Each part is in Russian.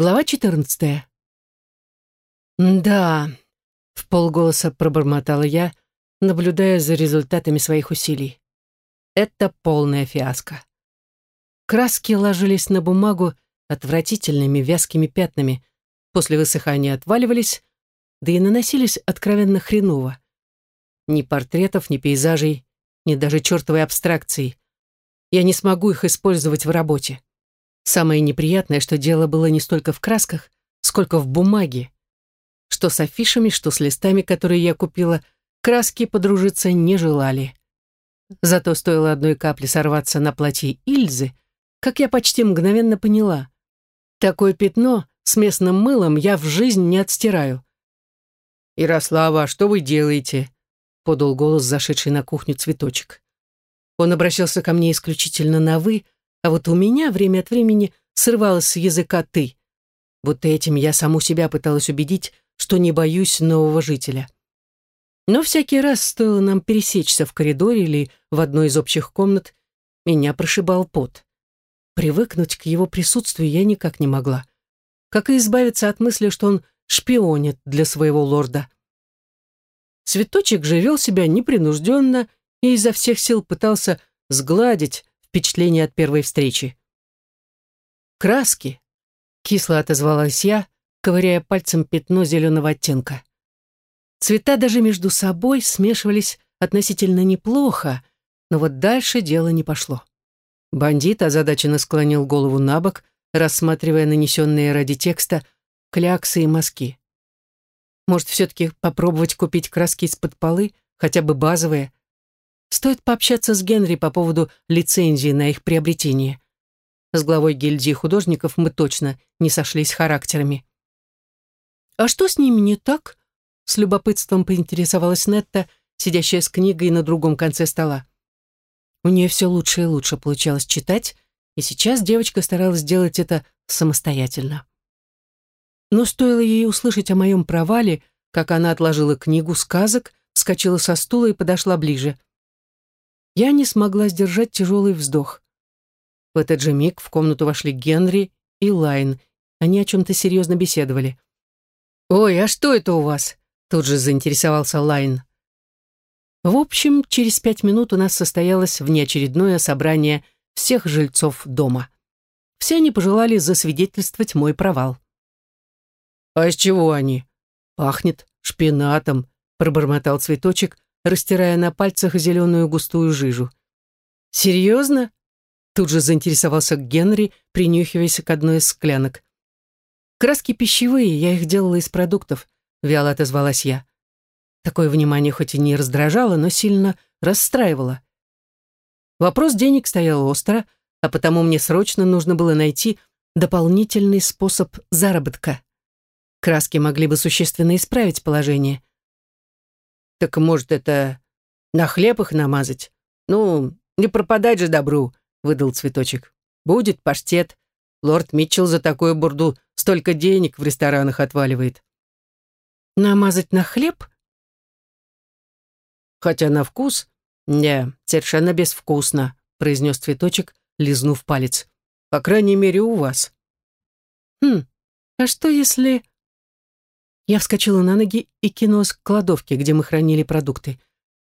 Глава 14. «Да», — в полголоса пробормотала я, наблюдая за результатами своих усилий. «Это полная фиаско». Краски ложились на бумагу отвратительными вязкими пятнами, после высыхания отваливались, да и наносились откровенно хреново. Ни портретов, ни пейзажей, ни даже чертовой абстракции. Я не смогу их использовать в работе. Самое неприятное, что дело было не столько в красках, сколько в бумаге. Что с афишами, что с листами, которые я купила, краски подружиться не желали. Зато стоило одной капли сорваться на платье Ильзы, как я почти мгновенно поняла. Такое пятно с местным мылом я в жизнь не отстираю. «Ярослава, что вы делаете?» — подал голос зашедший на кухню цветочек. Он обращался ко мне исключительно на «вы», а вот у меня время от времени срывалось с языка «ты». Вот этим я саму себя пыталась убедить, что не боюсь нового жителя. Но всякий раз стоило нам пересечься в коридоре или в одной из общих комнат, меня прошибал пот. Привыкнуть к его присутствию я никак не могла. Как и избавиться от мысли, что он шпионит для своего лорда. Цветочек же вел себя непринужденно и изо всех сил пытался сгладить впечатление от первой встречи. «Краски», — кисло отозвалась я, ковыряя пальцем пятно зеленого оттенка. Цвета даже между собой смешивались относительно неплохо, но вот дальше дело не пошло. Бандит озадаченно склонил голову на бок, рассматривая нанесенные ради текста кляксы и мазки. Может, все-таки попробовать купить краски из-под полы, хотя бы базовые, Стоит пообщаться с Генри по поводу лицензии на их приобретение. С главой гильдии художников мы точно не сошлись характерами. «А что с ними не так?» С любопытством поинтересовалась Нетта, сидящая с книгой на другом конце стола. У нее все лучше и лучше получалось читать, и сейчас девочка старалась сделать это самостоятельно. Но стоило ей услышать о моем провале, как она отложила книгу сказок, вскочила со стула и подошла ближе. Я не смогла сдержать тяжелый вздох. В этот же миг в комнату вошли Генри и Лайн. Они о чем-то серьезно беседовали. «Ой, а что это у вас?» Тут же заинтересовался Лайн. В общем, через пять минут у нас состоялось внеочередное собрание всех жильцов дома. Все они пожелали засвидетельствовать мой провал. «А из чего они?» «Пахнет шпинатом», — пробормотал цветочек, растирая на пальцах зеленую густую жижу. «Серьезно?» Тут же заинтересовался Генри, принюхиваясь к одной из склянок. «Краски пищевые, я их делала из продуктов», — вяло отозвалась я. Такое внимание хоть и не раздражало, но сильно расстраивало. Вопрос денег стоял остро, а потому мне срочно нужно было найти дополнительный способ заработка. Краски могли бы существенно исправить положение. Так может, это на хлеб их намазать? Ну, не пропадать же добру, выдал цветочек. Будет паштет. Лорд Митчелл за такую бурду столько денег в ресторанах отваливает. Намазать на хлеб? Хотя на вкус... Не, совершенно безвкусно, произнес цветочек, лизнув палец. По крайней мере, у вас. Хм, а что если... Я вскочила на ноги и кинулась к кладовке, где мы хранили продукты.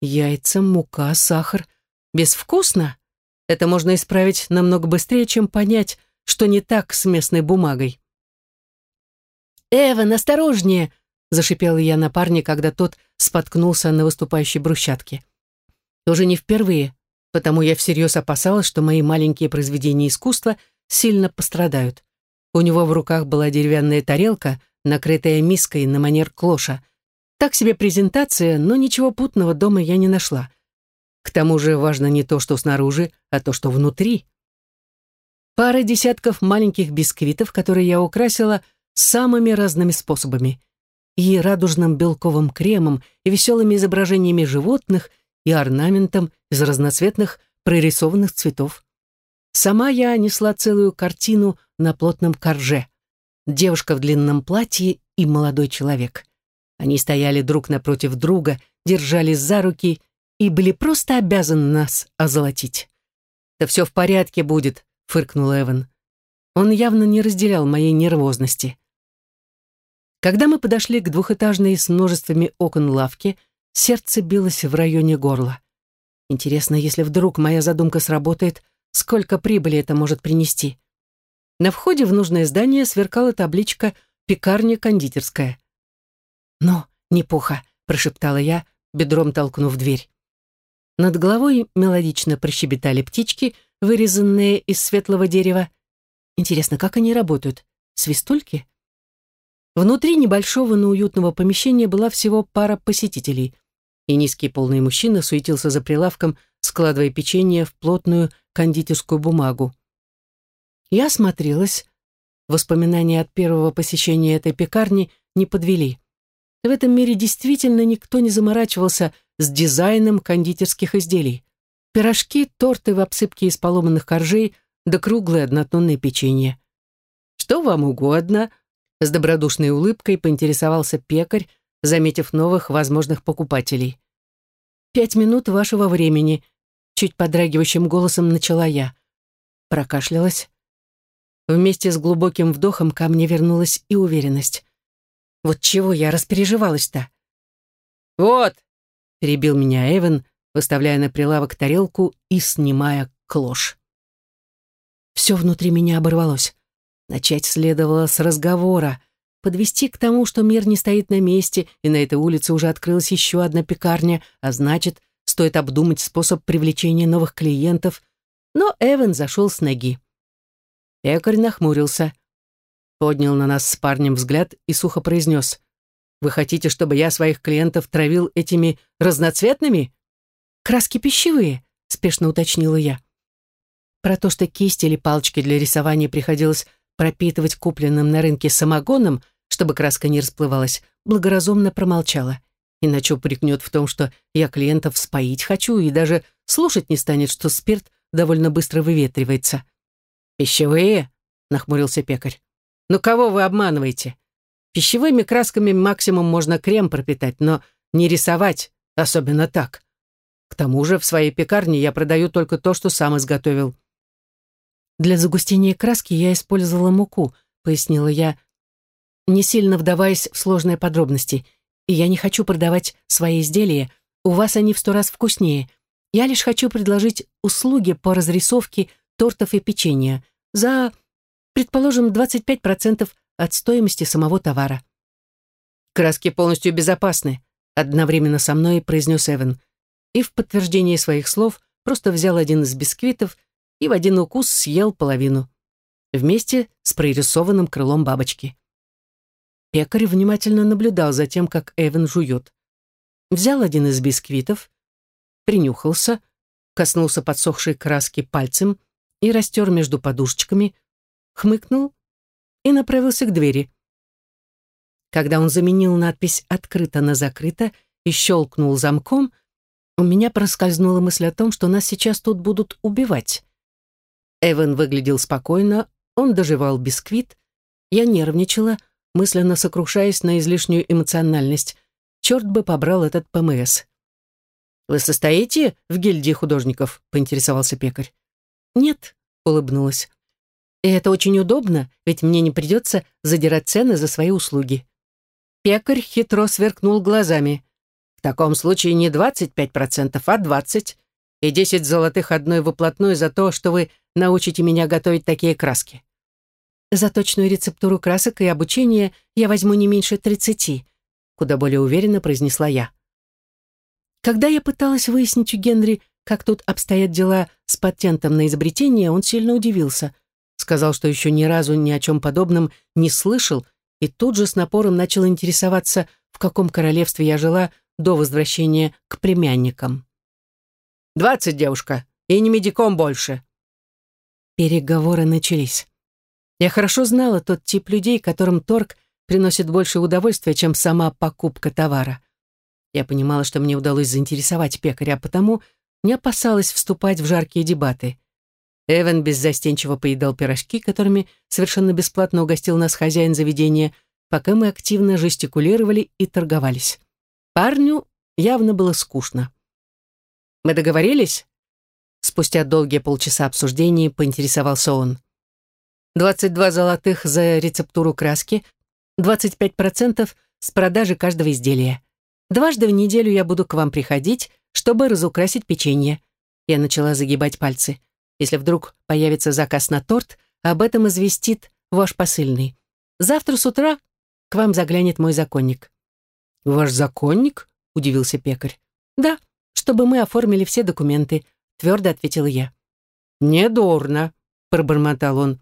Яйца, мука, сахар. Безвкусно? Это можно исправить намного быстрее, чем понять, что не так с местной бумагой. «Эван, осторожнее!» — зашипела я на парня, когда тот споткнулся на выступающей брусчатке. Тоже не впервые, потому я всерьез опасалась, что мои маленькие произведения искусства сильно пострадают. У него в руках была деревянная тарелка — накрытая миской на манер клоша. Так себе презентация, но ничего путного дома я не нашла. К тому же важно не то, что снаружи, а то, что внутри. Пара десятков маленьких бисквитов, которые я украсила самыми разными способами. И радужным белковым кремом, и веселыми изображениями животных, и орнаментом из разноцветных прорисованных цветов. Сама я несла целую картину на плотном корже девушка в длинном платье и молодой человек. Они стояли друг напротив друга, держались за руки и были просто обязаны нас озолотить. «Да все в порядке будет», — фыркнул Эван. Он явно не разделял моей нервозности. Когда мы подошли к двухэтажной с множествами окон лавке, сердце билось в районе горла. Интересно, если вдруг моя задумка сработает, сколько прибыли это может принести? На входе в нужное здание сверкала табличка «Пекарня-кондитерская». «Но, не пуха», — прошептала я, бедром толкнув дверь. Над головой мелодично прощебетали птички, вырезанные из светлого дерева. Интересно, как они работают? Свистульки? Внутри небольшого, но уютного помещения была всего пара посетителей. И низкий полный мужчина суетился за прилавком, складывая печенье в плотную кондитерскую бумагу. Я осмотрелась. Воспоминания от первого посещения этой пекарни не подвели. В этом мире действительно никто не заморачивался с дизайном кондитерских изделий. Пирожки, торты в обсыпке из поломанных коржей да круглое однотонное печенье. «Что вам угодно?» С добродушной улыбкой поинтересовался пекарь, заметив новых возможных покупателей. «Пять минут вашего времени», — чуть подрагивающим голосом начала я. Прокашлялась. Вместе с глубоким вдохом ко мне вернулась и уверенность. Вот чего я распереживалась-то? «Вот!» — перебил меня Эван, выставляя на прилавок тарелку и снимая клош. Все внутри меня оборвалось. Начать следовало с разговора, подвести к тому, что мир не стоит на месте, и на этой улице уже открылась еще одна пекарня, а значит, стоит обдумать способ привлечения новых клиентов. Но Эван зашел с ноги. Пекарь нахмурился, поднял на нас с парнем взгляд и сухо произнес. «Вы хотите, чтобы я своих клиентов травил этими разноцветными?» «Краски пищевые», — спешно уточнила я. Про то, что кисти или палочки для рисования приходилось пропитывать купленным на рынке самогоном, чтобы краска не расплывалась, благоразумно промолчала. Иначе упрекнет в том, что я клиентов споить хочу и даже слушать не станет, что спирт довольно быстро выветривается. «Пищевые?» — нахмурился пекарь. «Ну кого вы обманываете? Пищевыми красками максимум можно крем пропитать, но не рисовать, особенно так. К тому же в своей пекарне я продаю только то, что сам изготовил. Для загустения краски я использовала муку, пояснила я, не сильно вдаваясь в сложные подробности. И я не хочу продавать свои изделия. У вас они в сто раз вкуснее. Я лишь хочу предложить услуги по разрисовке тортов и печенья за, предположим, 25% от стоимости самого товара. «Краски полностью безопасны», — одновременно со мной произнес Эван. И в подтверждение своих слов просто взял один из бисквитов и в один укус съел половину, вместе с прорисованным крылом бабочки. Пекарь внимательно наблюдал за тем, как Эван жует. Взял один из бисквитов, принюхался, коснулся подсохшей краски пальцем и растер между подушечками, хмыкнул и направился к двери. Когда он заменил надпись «Открыто» на «Закрыто» и щелкнул замком, у меня проскользнула мысль о том, что нас сейчас тут будут убивать. Эван выглядел спокойно, он доживал бисквит. Я нервничала, мысленно сокрушаясь на излишнюю эмоциональность. Черт бы побрал этот ПМС. «Вы состоите в гильдии художников?» — поинтересовался пекарь. «Нет», — улыбнулась. «И это очень удобно, ведь мне не придется задирать цены за свои услуги». Пекарь хитро сверкнул глазами. «В таком случае не 25%, а 20% и 10 золотых одной выплатной за то, что вы научите меня готовить такие краски. За точную рецептуру красок и обучение я возьму не меньше тридцати, куда более уверенно произнесла я. Когда я пыталась выяснить у Генри, как тут обстоят дела с патентом на изобретение, он сильно удивился. Сказал, что еще ни разу ни о чем подобном не слышал, и тут же с напором начал интересоваться, в каком королевстве я жила до возвращения к племянникам. «Двадцать, девушка, и не медиком больше», Переговоры начались. Я хорошо знала тот тип людей, которым торг приносит больше удовольствия, чем сама покупка товара. Я понимала, что мне удалось заинтересовать пекаря, а потому не опасалась вступать в жаркие дебаты. Эван беззастенчиво поедал пирожки, которыми совершенно бесплатно угостил нас хозяин заведения, пока мы активно жестикулировали и торговались. Парню явно было скучно. «Мы договорились?» Спустя долгие полчаса обсуждений поинтересовался он. 22 золотых за рецептуру краски, 25% с продажи каждого изделия. Дважды в неделю я буду к вам приходить, чтобы разукрасить печенье. Я начала загибать пальцы. Если вдруг появится заказ на торт, об этом известит ваш посыльный. Завтра с утра к вам заглянет мой законник». «Ваш законник?» — удивился пекарь. «Да, чтобы мы оформили все документы», — твердо ответила я. «Недурно», — пробормотал он.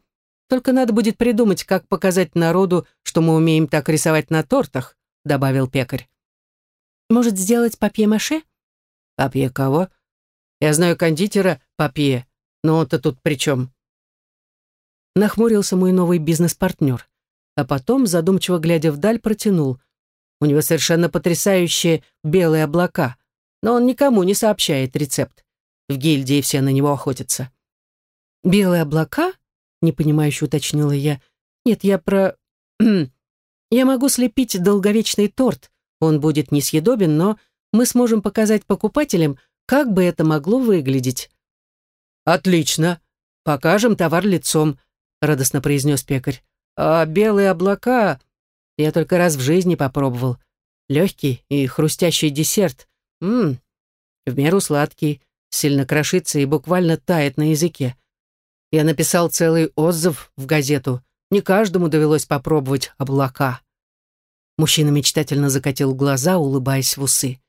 «Только надо будет придумать, как показать народу, что мы умеем так рисовать на тортах», — добавил пекарь. «Может, сделать папье-маше?» «Папье кого?» «Я знаю кондитера папье, но он-то тут при чем?» Нахмурился мой новый бизнес-партнер, а потом, задумчиво глядя вдаль, протянул. У него совершенно потрясающие белые облака, но он никому не сообщает рецепт. В гильдии все на него охотятся. «Белые облака?» — непонимающе уточнила я. «Нет, я про... я могу слепить долговечный торт. Он будет несъедобен, но мы сможем показать покупателям, как бы это могло выглядеть». «Отлично. Покажем товар лицом», — радостно произнес пекарь. «А белые облака я только раз в жизни попробовал. Легкий и хрустящий десерт. Ммм, в меру сладкий, сильно крошится и буквально тает на языке. Я написал целый отзыв в газету. Не каждому довелось попробовать облака. Мужчина мечтательно закатил глаза, улыбаясь в усы.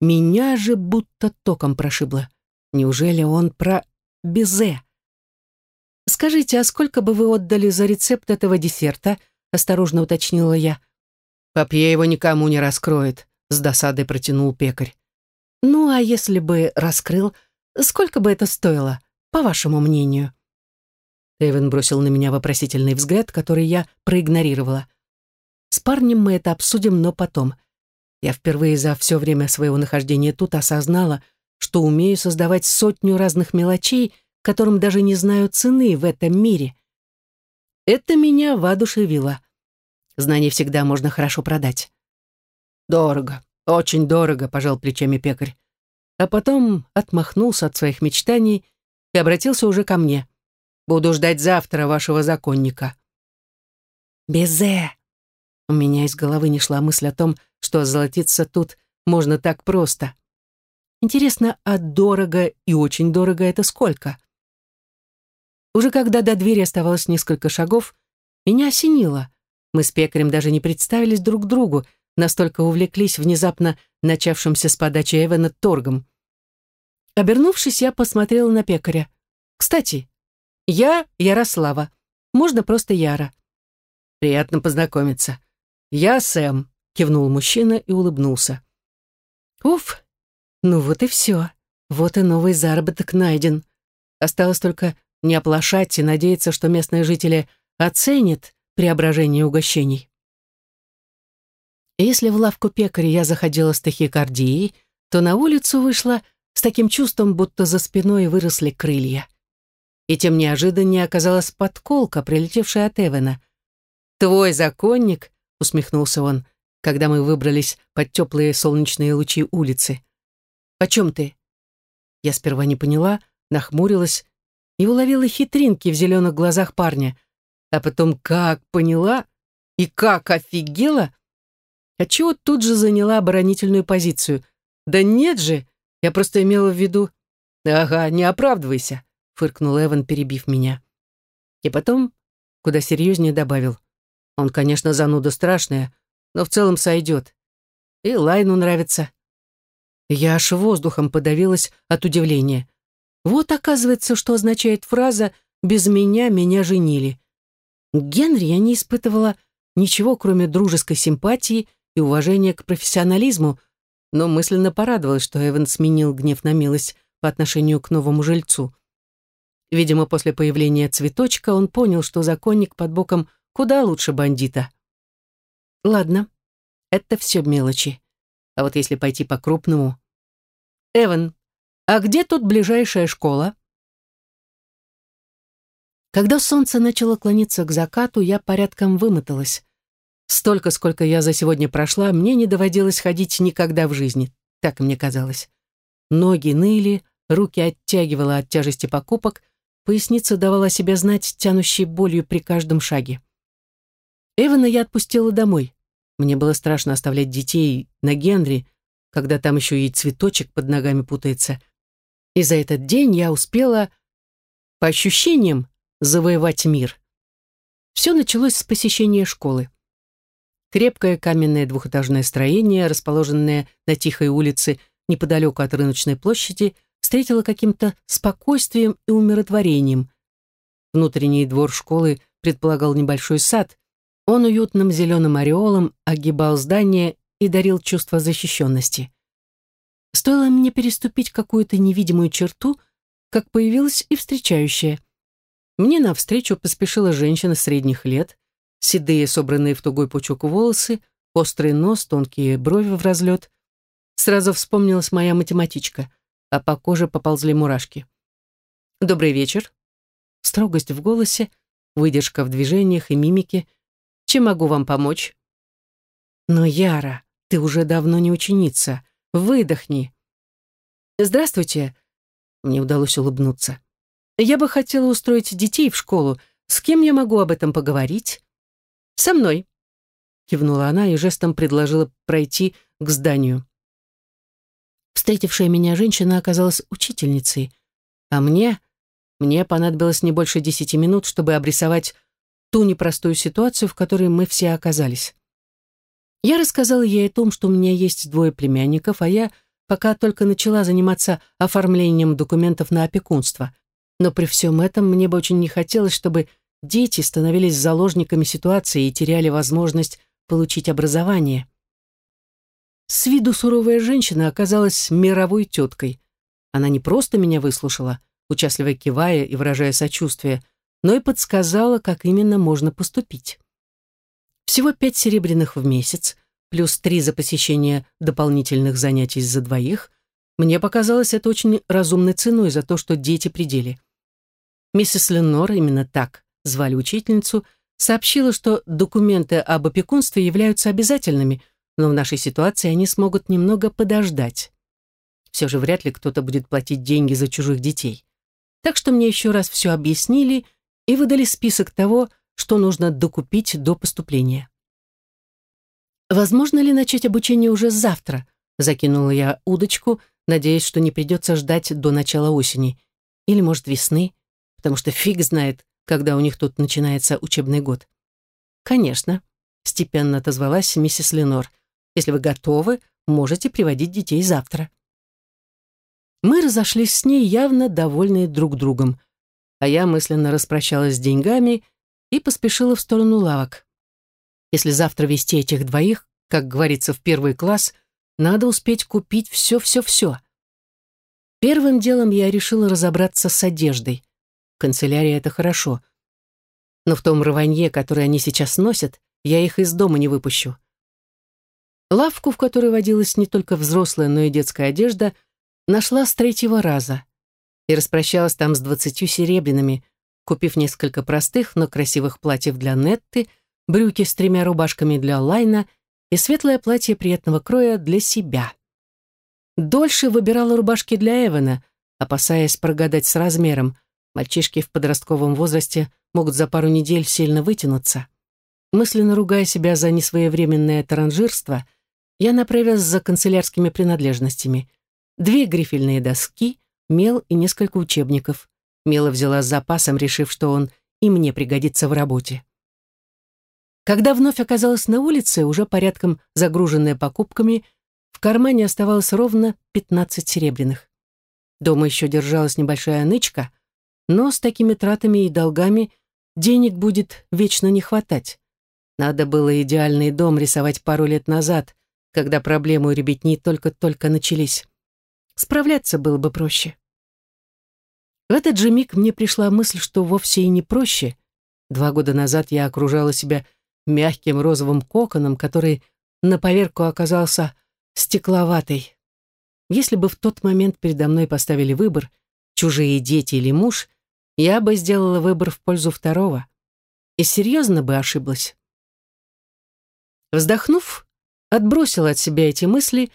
Меня же будто током прошибло. Неужели он про безе? «Скажите, а сколько бы вы отдали за рецепт этого десерта?» — осторожно уточнила я. «Папье его никому не раскроет», — с досадой протянул пекарь. «Ну, а если бы раскрыл, сколько бы это стоило?» по вашему мнению?» Эван бросил на меня вопросительный взгляд, который я проигнорировала. «С парнем мы это обсудим, но потом. Я впервые за все время своего нахождения тут осознала, что умею создавать сотню разных мелочей, которым даже не знаю цены в этом мире. Это меня воодушевило. Знания всегда можно хорошо продать. «Дорого, очень дорого», — пожал плечами пекарь. А потом отмахнулся от своих мечтаний и обратился уже ко мне. «Буду ждать завтра вашего законника». «Безе!» У меня из головы не шла мысль о том, что золотиться тут можно так просто. Интересно, а дорого и очень дорого это сколько? Уже когда до двери оставалось несколько шагов, меня осенило. Мы с пекарем даже не представились друг другу, настолько увлеклись внезапно начавшимся с подачи Эвана торгом. Обернувшись, я посмотрела на пекаря. «Кстати, я Ярослава. Можно просто Яра». «Приятно познакомиться. Я Сэм», — кивнул мужчина и улыбнулся. «Уф, ну вот и все. Вот и новый заработок найден. Осталось только не оплошать и надеяться, что местные жители оценят преображение угощений». Если в лавку пекаря я заходила с тахикардией, то на улицу вышла с таким чувством, будто за спиной выросли крылья. И тем неожиданнее оказалась подколка, прилетевшая от Эвена. «Твой законник», — усмехнулся он, когда мы выбрались под теплые солнечные лучи улицы. «О чем ты?» Я сперва не поняла, нахмурилась и уловила хитринки в зеленых глазах парня, а потом как поняла и как офигела, отчего тут же заняла оборонительную позицию. «Да нет же!» Я просто имела в виду... Ага, не оправдывайся, фыркнул Эван, перебив меня. И потом, куда серьезнее добавил. Он, конечно, зануда страшная, но в целом сойдет. И Лайну нравится. Я аж воздухом подавилась от удивления. Вот, оказывается, что означает фраза «без меня меня женили». Генри я не испытывала ничего, кроме дружеской симпатии и уважения к профессионализму, но мысленно порадовалась, что Эван сменил гнев на милость по отношению к новому жильцу. Видимо, после появления цветочка он понял, что законник под боком куда лучше бандита. Ладно, это все мелочи. А вот если пойти по-крупному... Эван, а где тут ближайшая школа? Когда солнце начало клониться к закату, я порядком вымоталась. Столько, сколько я за сегодня прошла, мне не доводилось ходить никогда в жизни, так мне казалось. Ноги ныли, руки оттягивала от тяжести покупок, поясница давала себя знать тянущей болью при каждом шаге. Эвана я отпустила домой. Мне было страшно оставлять детей на Генри, когда там еще и цветочек под ногами путается. И за этот день я успела, по ощущениям, завоевать мир. Все началось с посещения школы. Крепкое каменное двухэтажное строение, расположенное на тихой улице неподалеку от рыночной площади, встретило каким-то спокойствием и умиротворением. Внутренний двор школы предполагал небольшой сад. Он уютным зеленым ореолом огибал здание и дарил чувство защищенности. Стоило мне переступить какую-то невидимую черту, как появилась и встречающая. Мне навстречу поспешила женщина средних лет, седые, собранные в тугой пучок волосы, острый нос, тонкие брови в разлет. Сразу вспомнилась моя математичка, а по коже поползли мурашки. «Добрый вечер». Строгость в голосе, выдержка в движениях и мимике. «Чем могу вам помочь?» «Но, Яра, ты уже давно не ученица. Выдохни». «Здравствуйте». Мне удалось улыбнуться. «Я бы хотела устроить детей в школу. С кем я могу об этом поговорить?» «Со мной», — кивнула она и жестом предложила пройти к зданию. Встретившая меня женщина оказалась учительницей, а мне, мне понадобилось не больше десяти минут, чтобы обрисовать ту непростую ситуацию, в которой мы все оказались. Я рассказала ей о том, что у меня есть двое племянников, а я пока только начала заниматься оформлением документов на опекунство. Но при всем этом мне бы очень не хотелось, чтобы дети становились заложниками ситуации и теряли возможность получить образование. С виду суровая женщина оказалась мировой теткой. Она не просто меня выслушала, участливо кивая и выражая сочувствие, но и подсказала, как именно можно поступить. Всего пять серебряных в месяц, плюс три за посещение дополнительных занятий за двоих. Мне показалось это очень разумной ценой за то, что дети при деле. Миссис Ленор именно так звали учительницу, сообщила, что документы об опекунстве являются обязательными, но в нашей ситуации они смогут немного подождать. Все же вряд ли кто-то будет платить деньги за чужих детей. Так что мне еще раз все объяснили и выдали список того, что нужно докупить до поступления. «Возможно ли начать обучение уже завтра?» Закинула я удочку, надеясь, что не придется ждать до начала осени. Или, может, весны, потому что фиг знает, когда у них тут начинается учебный год. «Конечно», — степенно отозвалась миссис Ленор. «Если вы готовы, можете приводить детей завтра». Мы разошлись с ней явно довольные друг другом, а я мысленно распрощалась с деньгами и поспешила в сторону лавок. Если завтра вести этих двоих, как говорится, в первый класс, надо успеть купить все-все-все. Первым делом я решила разобраться с одеждой. Канцелярия — это хорошо. Но в том рванье, которое они сейчас носят, я их из дома не выпущу. Лавку, в которой водилась не только взрослая, но и детская одежда, нашла с третьего раза и распрощалась там с двадцатью серебряными, купив несколько простых, но красивых платьев для Нетты, брюки с тремя рубашками для Лайна и светлое платье приятного кроя для себя. Дольше выбирала рубашки для Эвана, опасаясь прогадать с размером, Мальчишки в подростковом возрасте могут за пару недель сильно вытянуться. Мысленно ругая себя за несвоевременное таранжирство, я направилась за канцелярскими принадлежностями. Две грифельные доски, мел и несколько учебников. Мела взяла с запасом, решив, что он и мне пригодится в работе. Когда вновь оказалась на улице, уже порядком загруженная покупками, в кармане оставалось ровно 15 серебряных. Дома еще держалась небольшая нычка — но с такими тратами и долгами денег будет вечно не хватать. Надо было идеальный дом рисовать пару лет назад, когда проблемы у ребятни только-только начались. Справляться было бы проще. В этот же миг мне пришла мысль, что вовсе и не проще. Два года назад я окружала себя мягким розовым коконом, который на поверку оказался стекловатой. Если бы в тот момент передо мной поставили выбор, чужие дети или муж, я бы сделала выбор в пользу второго. И серьезно бы ошиблась. Вздохнув, отбросила от себя эти мысли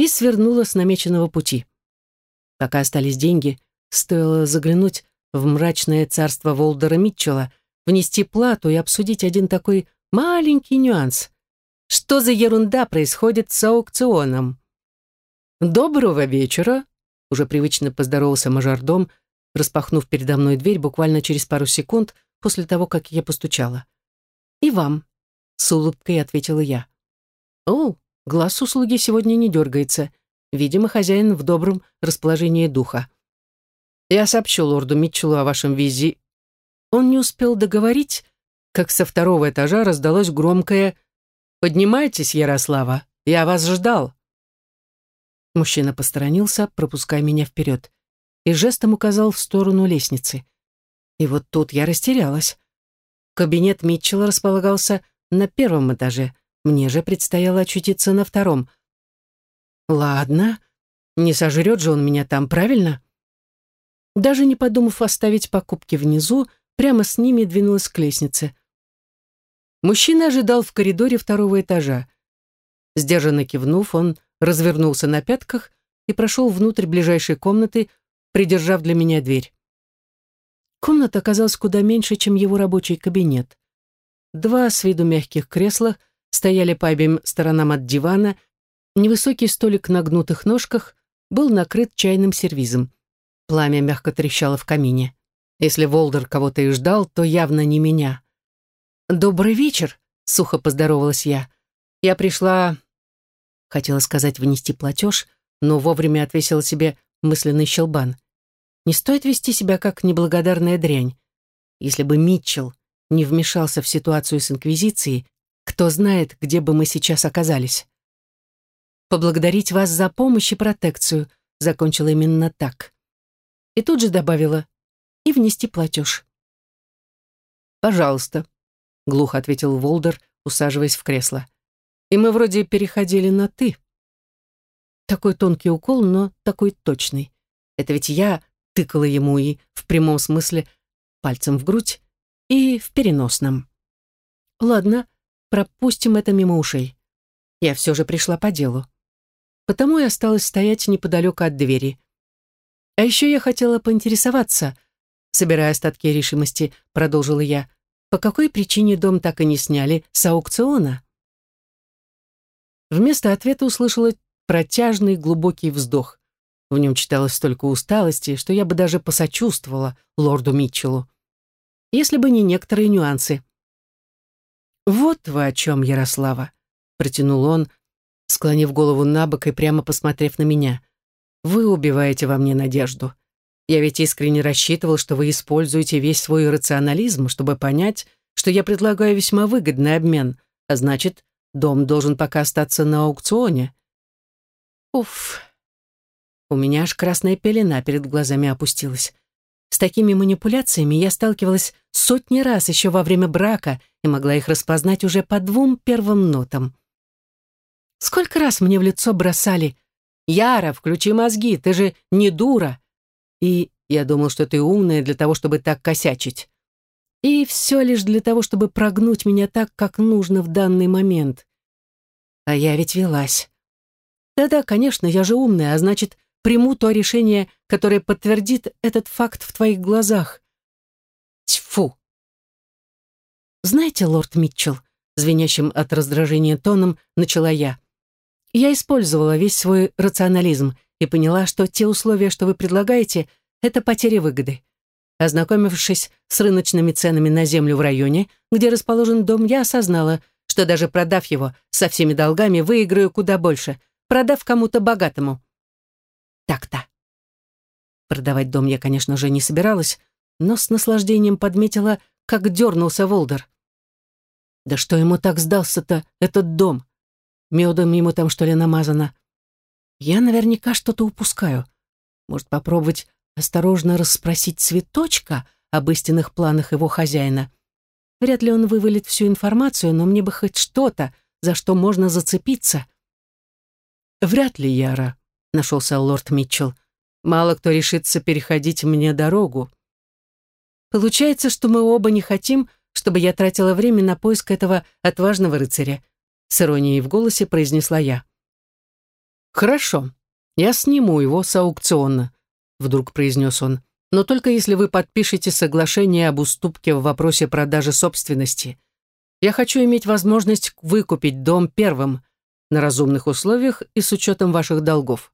и свернула с намеченного пути. Пока остались деньги, стоило заглянуть в мрачное царство Волдера Митчелла, внести плату и обсудить один такой маленький нюанс. Что за ерунда происходит с аукционом? «Доброго вечера!» — уже привычно поздоровался мажордом, распахнув передо мной дверь буквально через пару секунд после того, как я постучала. «И вам», — с улыбкой ответила я. «О, глаз услуги сегодня не дергается. Видимо, хозяин в добром расположении духа. Я сообщу лорду Митчеллу о вашем визи». Он не успел договорить, как со второго этажа раздалось громкое «Поднимайтесь, Ярослава, я вас ждал». Мужчина посторонился, пропуская меня вперед, и жестом указал в сторону лестницы. И вот тут я растерялась. Кабинет Митчелла располагался на первом этаже, мне же предстояло очутиться на втором. Ладно, не сожрет же он меня там, правильно? Даже не подумав оставить покупки внизу, прямо с ними двинулась к лестнице. Мужчина ожидал в коридоре второго этажа. Сдержанно кивнув, он развернулся на пятках и прошел внутрь ближайшей комнаты, придержав для меня дверь. Комната оказалась куда меньше, чем его рабочий кабинет. Два с виду мягких кресла стояли по обеим сторонам от дивана, невысокий столик на гнутых ножках был накрыт чайным сервизом. Пламя мягко трещало в камине. Если Волдер кого-то и ждал, то явно не меня. «Добрый вечер», — сухо поздоровалась я. «Я пришла Хотела сказать внести платеж, но вовремя отвесила себе мысленный щелбан. Не стоит вести себя как неблагодарная дрянь. Если бы Митчелл не вмешался в ситуацию с Инквизицией, кто знает, где бы мы сейчас оказались. Поблагодарить вас за помощь и протекцию, закончила именно так. И тут же добавила, и внести платеж. «Пожалуйста», — глухо ответил Волдер, усаживаясь в кресло и мы вроде переходили на «ты». Такой тонкий укол, но такой точный. Это ведь я тыкала ему и в прямом смысле пальцем в грудь, и в переносном. Ладно, пропустим это мимо ушей. Я все же пришла по делу. Потому и осталась стоять неподалеку от двери. А еще я хотела поинтересоваться, собирая остатки решимости, продолжила я, по какой причине дом так и не сняли с аукциона? Вместо ответа услышала протяжный глубокий вздох. В нем читалось столько усталости, что я бы даже посочувствовала лорду Митчеллу. Если бы не некоторые нюансы. «Вот вы о чем, Ярослава», — протянул он, склонив голову на бок и прямо посмотрев на меня. «Вы убиваете во мне надежду. Я ведь искренне рассчитывал, что вы используете весь свой рационализм, чтобы понять, что я предлагаю весьма выгодный обмен, а значит, Дом должен пока остаться на аукционе. Уф. У меня аж красная пелена перед глазами опустилась. С такими манипуляциями я сталкивалась сотни раз еще во время брака и могла их распознать уже по двум первым нотам. Сколько раз мне в лицо бросали «Яра, включи мозги, ты же не дура!» И я думал, что ты умная для того, чтобы так косячить. И все лишь для того, чтобы прогнуть меня так, как нужно в данный момент. А я ведь велась. Да-да, конечно, я же умная, а значит, приму то решение, которое подтвердит этот факт в твоих глазах. Тьфу! Знаете, лорд Митчелл, звенящим от раздражения тоном начала я. Я использовала весь свой рационализм и поняла, что те условия, что вы предлагаете, это потеря выгоды. Ознакомившись с рыночными ценами на землю в районе, где расположен дом, я осознала, что даже продав его со всеми долгами, выиграю куда больше, продав кому-то богатому. Так-то. Продавать дом я, конечно же, не собиралась, но с наслаждением подметила, как дернулся Волдер. Да что ему так сдался-то, этот дом? Медом ему там, что ли, намазано? Я наверняка что-то упускаю. Может, попробовать осторожно расспросить цветочка об истинных планах его хозяина. Вряд ли он вывалит всю информацию, но мне бы хоть что-то, за что можно зацепиться. «Вряд ли, Яра», — нашелся лорд Митчелл. «Мало кто решится переходить мне дорогу. Получается, что мы оба не хотим, чтобы я тратила время на поиск этого отважного рыцаря», с иронией в голосе произнесла я. «Хорошо, я сниму его с аукциона», вдруг произнес он. но только если вы подпишете соглашение об уступке в вопросе продажи собственности. Я хочу иметь возможность выкупить дом первым, на разумных условиях и с учетом ваших долгов.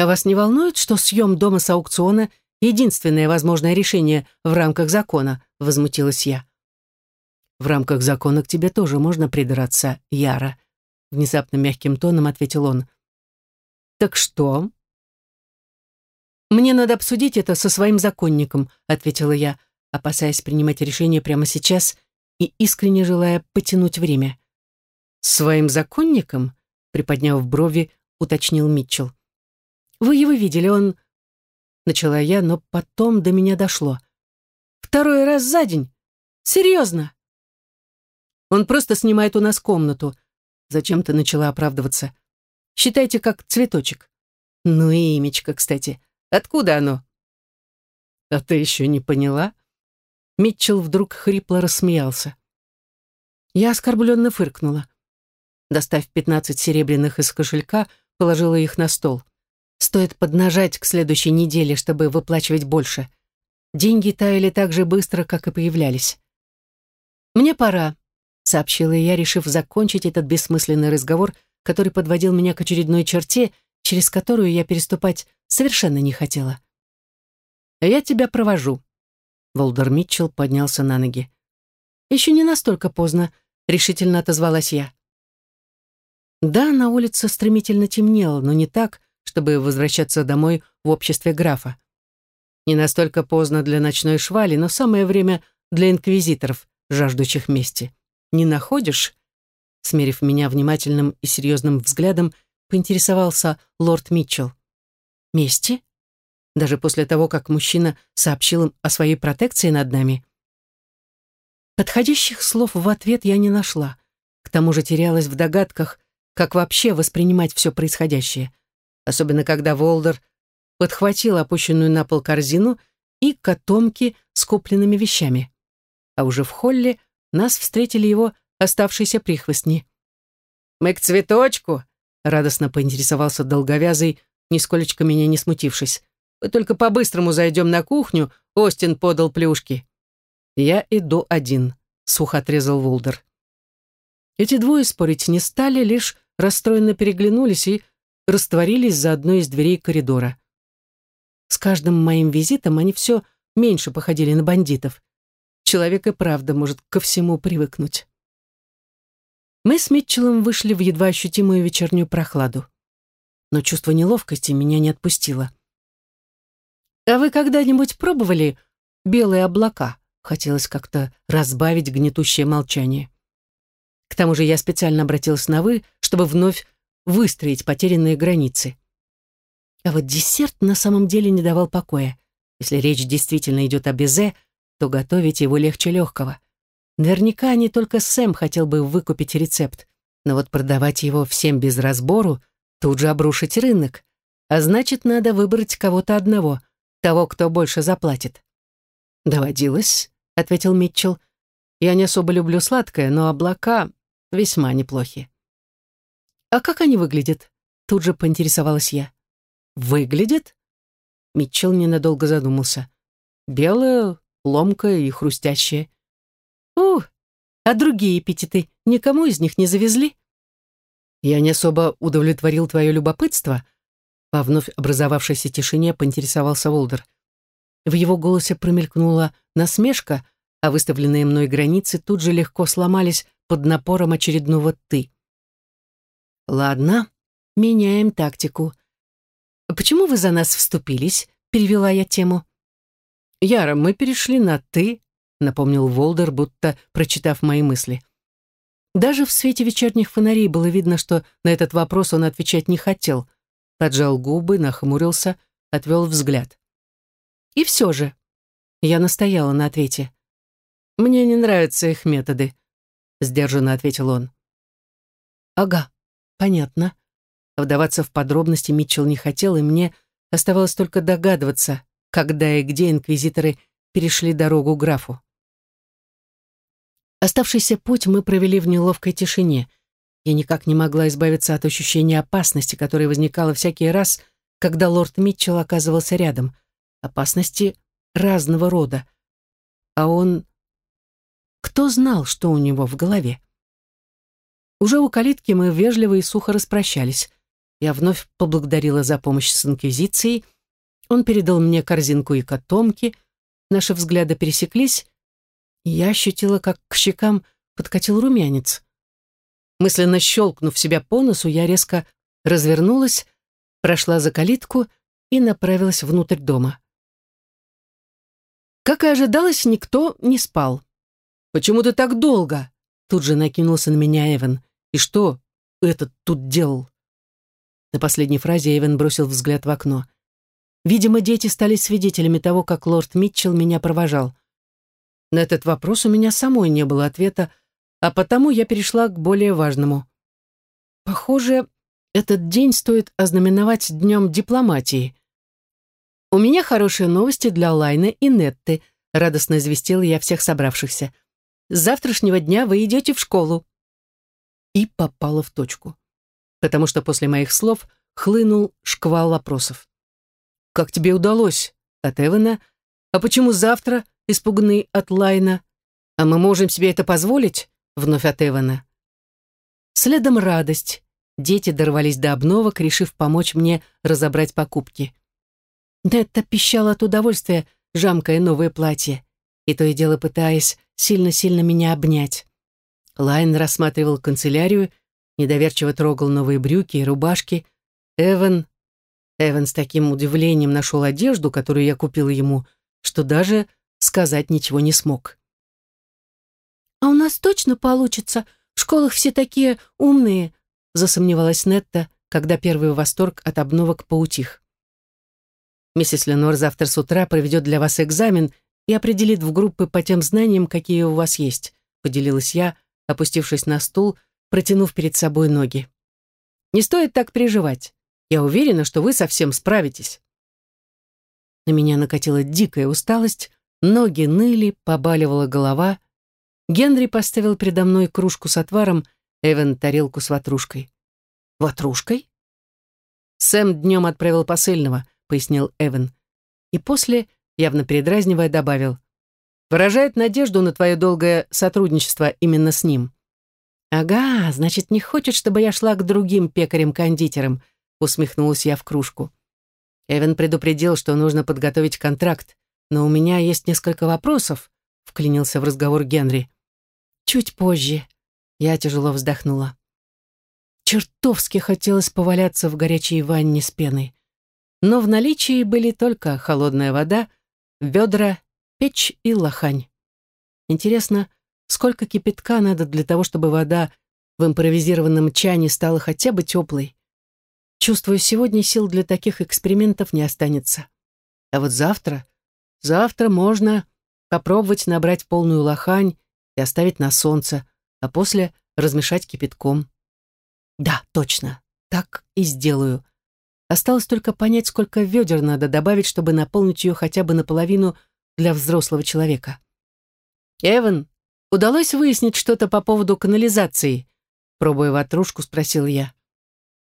А вас не волнует, что съем дома с аукциона — единственное возможное решение в рамках закона?» — возмутилась я. «В рамках закона к тебе тоже можно придраться, Яра», — внезапно мягким тоном ответил он. «Так что?» «Мне надо обсудить это со своим законником», — ответила я, опасаясь принимать решение прямо сейчас и искренне желая потянуть время. «Своим законником?» — приподняв брови, уточнил Митчелл. «Вы его видели, он...» Начала я, но потом до меня дошло. «Второй раз за день? Серьезно?» «Он просто снимает у нас комнату», — зачем-то начала оправдываться. «Считайте, как цветочек». «Ну и имечко, кстати. Откуда оно?» «А ты еще не поняла?» Митчелл вдруг хрипло рассмеялся. Я оскорбленно фыркнула. Достав пятнадцать серебряных из кошелька, положила их на стол. Стоит поднажать к следующей неделе, чтобы выплачивать больше. Деньги таяли так же быстро, как и появлялись. «Мне пора», — сообщила я, решив закончить этот бессмысленный разговор, который подводил меня к очередной черте, через которую я переступать совершенно не хотела. «А я тебя провожу». Волдер Митчелл поднялся на ноги. «Еще не настолько поздно», — решительно отозвалась я. Да, на улице стремительно темнело, но не так, чтобы возвращаться домой в обществе графа. Не настолько поздно для ночной швали, но самое время для инквизиторов, жаждущих мести. Не находишь? Смерив меня внимательным и серьезным взглядом, поинтересовался лорд Митчелл. Мести? Даже после того, как мужчина сообщил им о своей протекции над нами? Подходящих слов в ответ я не нашла. К тому же терялась в догадках, как вообще воспринимать все происходящее, особенно когда Волдер подхватил опущенную на пол корзину и котомки с купленными вещами. А уже в холле нас встретили его оставшиеся прихвостни. «Мы к цветочку!» — радостно поинтересовался долговязый, нисколечко меня не смутившись. «Мы только по-быстрому зайдем на кухню», — Остин подал плюшки. «Я иду один», — сухо отрезал Волдер. Эти двое спорить не стали, лишь расстроенно переглянулись и растворились за одной из дверей коридора. С каждым моим визитом они все меньше походили на бандитов. Человек и правда может ко всему привыкнуть. Мы с Митчеллом вышли в едва ощутимую вечернюю прохладу. Но чувство неловкости меня не отпустило. «А вы когда-нибудь пробовали белые облака?» Хотелось как-то разбавить гнетущее молчание. К тому же я специально обратилась на «вы», чтобы вновь выстроить потерянные границы. А вот десерт на самом деле не давал покоя. Если речь действительно идет о безе, то готовить его легче легкого. Наверняка не только Сэм хотел бы выкупить рецепт, но вот продавать его всем без разбору, тут же обрушить рынок. А значит, надо выбрать кого-то одного, того, кто больше заплатит. «Доводилось», — ответил Митчелл. «Я не особо люблю сладкое, но облака весьма неплохи. «А как они выглядят?» Тут же поинтересовалась я. «Выглядят?» Митчелл ненадолго задумался. «Белое, ломкое и хрустящее». «Ух, а другие эпитеты никому из них не завезли?» «Я не особо удовлетворил твое любопытство», по вновь образовавшейся тишине поинтересовался Волдер. В его голосе промелькнула насмешка, а выставленные мной границы тут же легко сломались под напором очередного «ты». «Ладно, меняем тактику. Почему вы за нас вступились?» — перевела я тему. «Яра, мы перешли на «ты», — напомнил Волдер, будто прочитав мои мысли. Даже в свете вечерних фонарей было видно, что на этот вопрос он отвечать не хотел. Поджал губы, нахмурился, отвел взгляд. И все же, я настояла на ответе. Мне не нравятся их методы. — сдержанно ответил он. «Ага, понятно». Вдаваться в подробности Митчелл не хотел, и мне оставалось только догадываться, когда и где инквизиторы перешли дорогу графу. Оставшийся путь мы провели в неловкой тишине. Я никак не могла избавиться от ощущения опасности, которое возникало всякий раз, когда лорд Митчелл оказывался рядом. Опасности разного рода. А он... Кто знал, что у него в голове? Уже у калитки мы вежливо и сухо распрощались. Я вновь поблагодарила за помощь с инквизицией. Он передал мне корзинку и котомки. Наши взгляды пересеклись. Я ощутила, как к щекам подкатил румянец. Мысленно щелкнув себя по носу, я резко развернулась, прошла за калитку и направилась внутрь дома. Как и ожидалось, никто не спал. «Почему ты так долго?» Тут же накинулся на меня Эван. «И что этот тут делал?» На последней фразе Эван бросил взгляд в окно. Видимо, дети стали свидетелями того, как лорд Митчелл меня провожал. На этот вопрос у меня самой не было ответа, а потому я перешла к более важному. Похоже, этот день стоит ознаменовать днем дипломатии. «У меня хорошие новости для Лайны и Нетты», радостно известила я всех собравшихся. «С завтрашнего дня вы идете в школу». И попала в точку. Потому что после моих слов хлынул шквал вопросов. «Как тебе удалось?» от Эвана. «А почему завтра?» испуганный от Лайна. «А мы можем себе это позволить?» вновь от Эвана. Следом радость. Дети дорвались до обновок, решив помочь мне разобрать покупки. Нетта пищала от удовольствия, жамкая новое платье, и то и дело пытаясь сильно-сильно меня обнять. Лайн рассматривал канцелярию, недоверчиво трогал новые брюки и рубашки. Эван... Эван с таким удивлением нашел одежду, которую я купила ему, что даже сказать ничего не смог. «А у нас точно получится? В школах все такие умные», засомневалась Нетта, когда первый восторг от обновок поутих. Миссис Ленор завтра с утра проведет для вас экзамен и определит в группы по тем знаниям, какие у вас есть», поделилась я, опустившись на стул, протянув перед собой ноги. «Не стоит так переживать. Я уверена, что вы совсем справитесь». На меня накатила дикая усталость, ноги ныли, побаливала голова. Генри поставил передо мной кружку с отваром, Эван тарелку с ватрушкой. «Ватрушкой?» Сэм днем отправил посыльного — пояснил Эван. И после, явно передразнивая, добавил, «Выражает надежду на твое долгое сотрудничество именно с ним». «Ага, значит, не хочет, чтобы я шла к другим пекарям-кондитерам», усмехнулась я в кружку. Эван предупредил, что нужно подготовить контракт, но у меня есть несколько вопросов, вклинился в разговор Генри. Чуть позже. Я тяжело вздохнула. Чертовски хотелось поваляться в горячей ванне с пеной но в наличии были только холодная вода, ведра, печь и лохань. Интересно, сколько кипятка надо для того, чтобы вода в импровизированном чане стала хотя бы теплой? Чувствую, сегодня сил для таких экспериментов не останется. А вот завтра, завтра можно попробовать набрать полную лохань и оставить на солнце, а после размешать кипятком. Да, точно, так и сделаю. Осталось только понять, сколько ведер надо добавить, чтобы наполнить ее хотя бы наполовину для взрослого человека. «Эван, удалось выяснить что-то по поводу канализации?» Пробуя ватрушку, спросил я.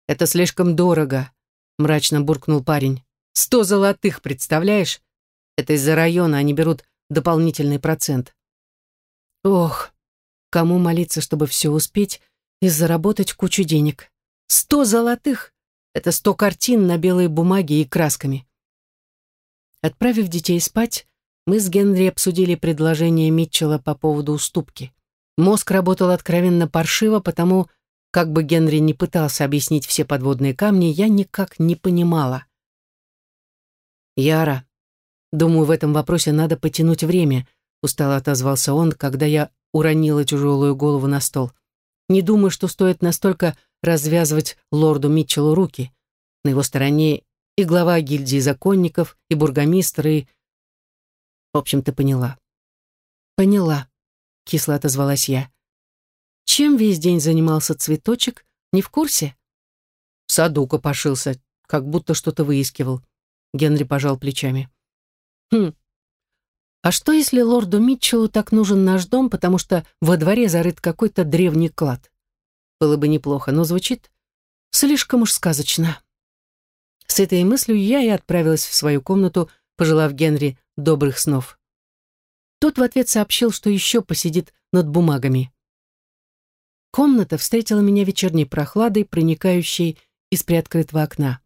«Это слишком дорого», — мрачно буркнул парень. «Сто золотых, представляешь? Это из-за района, они берут дополнительный процент». Ох, кому молиться, чтобы все успеть и заработать кучу денег? Сто золотых? Это сто картин на белой бумаге и красками. Отправив детей спать, мы с Генри обсудили предложение Митчелла по поводу уступки. Мозг работал откровенно паршиво, потому, как бы Генри не пытался объяснить все подводные камни, я никак не понимала. «Яра, думаю, в этом вопросе надо потянуть время», устало отозвался он, когда я уронила тяжелую голову на стол. «Не думаю, что стоит настолько развязывать лорду Митчеллу руки. На его стороне и глава гильдии законников, и бургомистр, и... В общем, ты поняла. Поняла, кисло отозвалась я. Чем весь день занимался цветочек? Не в курсе? В саду копошился, как будто что-то выискивал. Генри пожал плечами. Хм, а что, если лорду Митчеллу так нужен наш дом, потому что во дворе зарыт какой-то древний клад? Было бы неплохо, но звучит слишком уж сказочно. С этой мыслью я и отправилась в свою комнату пожелав Генри добрых снов. Тот в ответ сообщил, что еще посидит над бумагами. Комната встретила меня вечерней прохладой, проникающей из приоткрытого окна.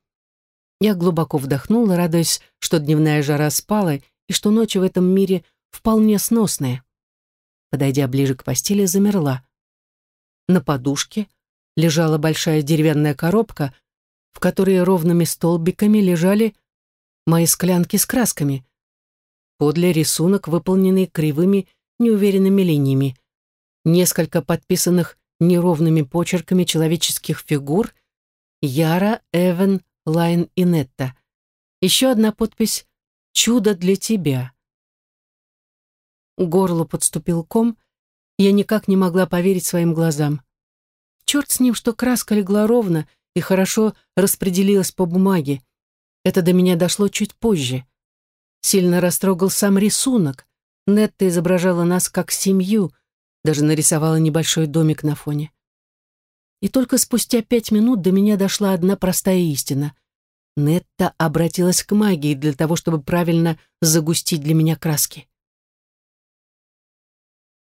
Я глубоко вдохнула, радуясь, что дневная жара спала и что ночи в этом мире вполне сносные. Подойдя ближе к постели, замерла. На подушке лежала большая деревянная коробка, в которой ровными столбиками лежали мои склянки с красками. Подле рисунок, выполненный кривыми, неуверенными линиями. Несколько подписанных неровными почерками человеческих фигур Яра, Эван, Лайн и Нетта. Еще одна подпись «Чудо для тебя». К горлу подступил ком, я никак не могла поверить своим глазам. Черт с ним, что краска легла ровно и хорошо распределилась по бумаге. Это до меня дошло чуть позже. Сильно растрогал сам рисунок. Нетта изображала нас как семью, даже нарисовала небольшой домик на фоне. И только спустя пять минут до меня дошла одна простая истина. Нетта обратилась к магии для того, чтобы правильно загустить для меня краски.